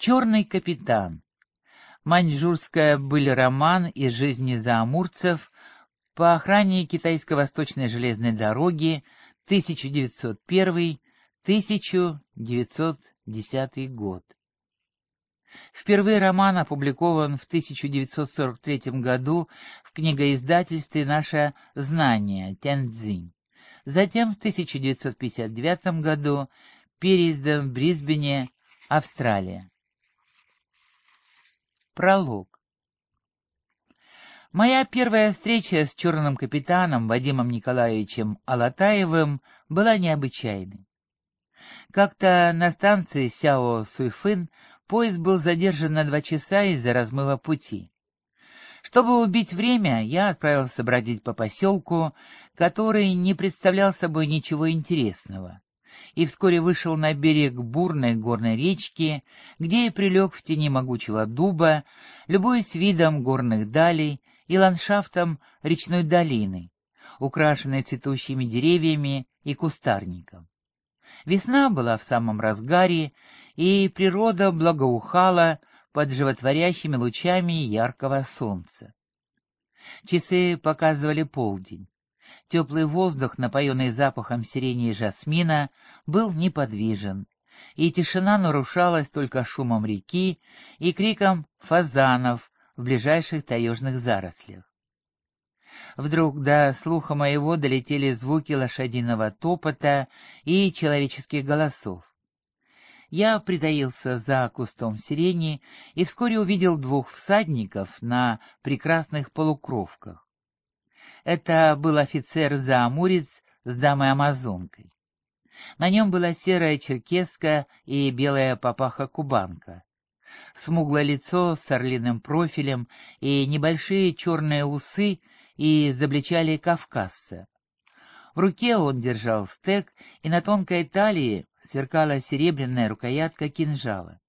Черный капитан. Маньчжурская быль роман из жизни заамурцев по охране китайско-восточной железной дороги 1901-1910 год. Впервые роман опубликован в 1943 году в книгоиздательстве «Наше знание» Тяньцзинь. Затем в 1959 году переиздан в Брисбене, Австралия. Пролог. Моя первая встреча с черным капитаном Вадимом Николаевичем Алатаевым была необычайной. Как-то на станции Сяо Суйфын поезд был задержан на два часа из-за размыва пути. Чтобы убить время, я отправился бродить по поселку, который не представлял собой ничего интересного, и вскоре вышел на берег бурной горной речки, где и прилег в тени могучего дуба, любуясь видом горных далей и ландшафтом речной долины, украшенной цветущими деревьями и кустарником. Весна была в самом разгаре, и природа благоухала под животворящими лучами яркого солнца. Часы показывали полдень. Теплый воздух, напоенный запахом сирени и жасмина, был неподвижен, и тишина нарушалась только шумом реки и криком фазанов в ближайших таежных зарослях. Вдруг до слуха моего долетели звуки лошадиного топота и человеческих голосов. Я притаился за кустом сирени и вскоре увидел двух всадников на прекрасных полукровках. Это был офицер-заамурец с дамой-амазонкой. На нем была серая черкеска и белая папаха-кубанка. Смуглое лицо с орлиным профилем и небольшие черные усы и изобличали кавказца. В руке он держал стек, и на тонкой талии сверкала серебряная рукоятка кинжала.